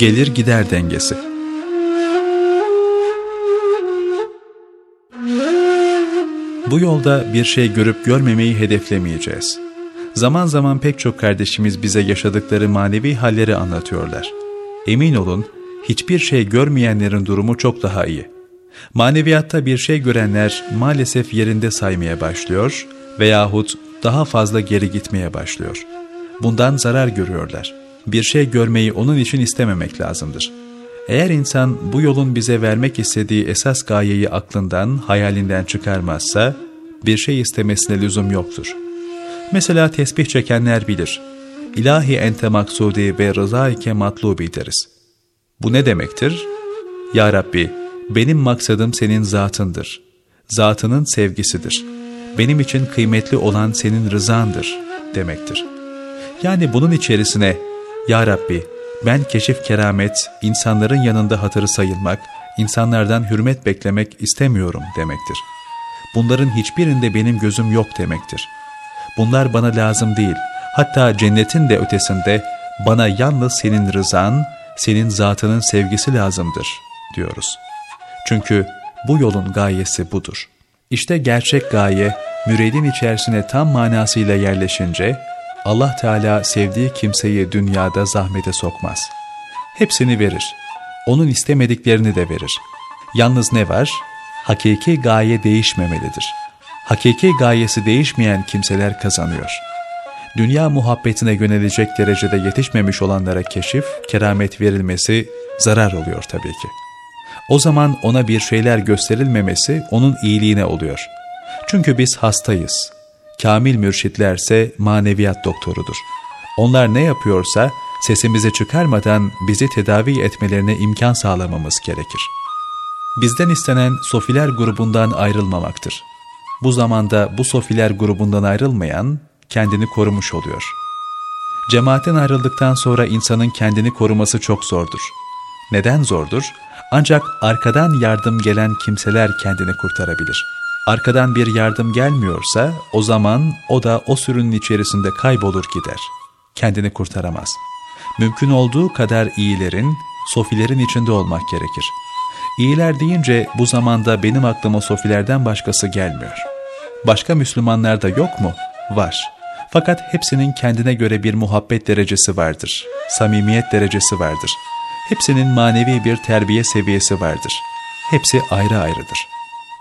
Gelir gider dengesi. Bu yolda bir şey görüp görmemeyi hedeflemeyeceğiz. Zaman zaman pek çok kardeşimiz bize yaşadıkları manevi halleri anlatıyorlar. Emin olun, hiçbir şey görmeyenlerin durumu çok daha iyi. Maneviyatta bir şey görenler maalesef yerinde saymaya başlıyor veyahut daha fazla geri gitmeye başlıyor. Bundan zarar görüyorlar. Bir şey görmeyi onun için istememek lazımdır. Eğer insan bu yolun bize vermek istediği esas gayeyi aklından, hayalinden çıkarmazsa, bir şey istemesine lüzum yoktur. Mesela tesbih çekenler bilir. İlahi ente maksudi ve rızaike matlubi deriz. Bu ne demektir? Ya Rabbi, benim maksadım senin zatındır. Zatının sevgisidir. Benim için kıymetli olan senin rızandır demektir. Yani bunun içerisine Ya Rabbi ben keşif keramet, insanların yanında hatırı sayılmak, insanlardan hürmet beklemek istemiyorum demektir. Bunların hiçbirinde benim gözüm yok demektir. Bunlar bana lazım değil. Hatta cennetin de ötesinde bana yalnız senin rızan, senin zatının sevgisi lazımdır diyoruz. Çünkü bu yolun gayesi budur. İşte gerçek gaye müridin içerisine tam manasıyla yerleşince Allah Teala sevdiği kimseyi dünyada zahmete sokmaz. Hepsini verir. Onun istemediklerini de verir. Yalnız ne var? Hakiki gaye değişmemelidir. Hakiki gayesi değişmeyen kimseler kazanıyor. Dünya muhabbetine yönelecek derecede yetişmemiş olanlara keşif, keramet verilmesi zarar oluyor tabii ki. O zaman ona bir şeyler gösterilmemesi onun iyiliğine oluyor. Çünkü biz hastayız. Kamil mürşitlerse maneviyat doktorudur. Onlar ne yapıyorsa sesimizi çıkarmadan bizi tedavi etmelerine imkan sağlamamız gerekir. Bizden istenen sofiler grubundan ayrılmamaktır. Bu zamanda bu sofiler grubundan ayrılmayan kendini korumuş oluyor. Cemaatten ayrıldıktan sonra insanın kendini koruması çok zordur. Neden zordur? Ancak arkadan yardım gelen kimseler kendini kurtarabilir. Arkadan bir yardım gelmiyorsa o zaman o da o sürünün içerisinde kaybolur gider. Kendini kurtaramaz. Mümkün olduğu kadar iyilerin, sofilerin içinde olmak gerekir. İyiler deyince bu zamanda benim aklıma sofilerden başkası gelmiyor. Başka Müslümanlar da yok mu? Var. Fakat hepsinin kendine göre bir muhabbet derecesi vardır. Samimiyet derecesi vardır. Hepsinin manevi bir terbiye seviyesi vardır. Hepsi ayrı ayrıdır.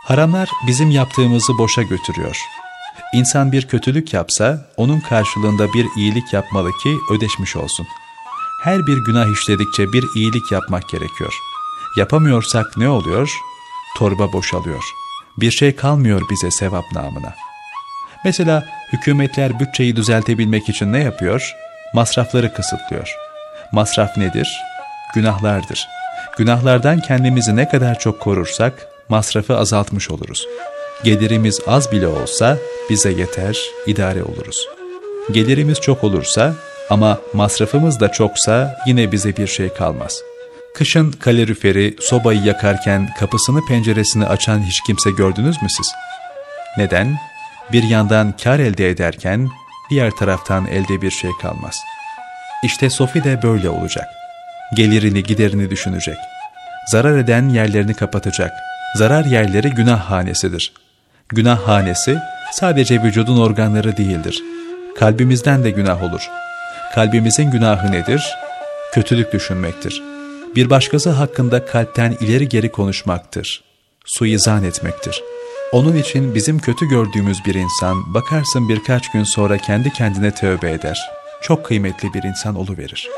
Haramlar bizim yaptığımızı boşa götürüyor. İnsan bir kötülük yapsa onun karşılığında bir iyilik yapmalı ki ödeşmiş olsun. Her bir günah işledikçe bir iyilik yapmak gerekiyor. Yapamıyorsak ne oluyor? Torba boşalıyor. Bir şey kalmıyor bize sevap namına. Mesela hükümetler bütçeyi düzeltebilmek için ne yapıyor? Masrafları kısıtlıyor. Masraf nedir? Günahlardır. Günahlardan kendimizi ne kadar çok korursak masrafı azaltmış oluruz. Gelirimiz az bile olsa bize yeter, idare oluruz. Gelirimiz çok olursa ama masrafımız da çoksa yine bize bir şey kalmaz. Kışın kaloriferi, sobayı yakarken kapısını penceresini açan hiç kimse gördünüz mü siz? Neden? Bir yandan kar elde ederken diğer taraftan elde bir şey kalmaz. İşte Sofi de böyle olacak. Gelirini giderini düşünecek. Zarar eden yerlerini kapatacak. Zarar yerleri günah hanesidir. Günah hanesi sadece vücudun organları değildir. Kalbimizden de günah olur. Kalbimizin günahı nedir? Kötülük düşünmektir. Bir başkası hakkında kalpten ileri geri konuşmaktır. Suizan etmektir. Onun için bizim kötü gördüğümüz bir insan bakarsın birkaç gün sonra kendi kendine tövbe eder. Çok kıymetli bir insan oluverir.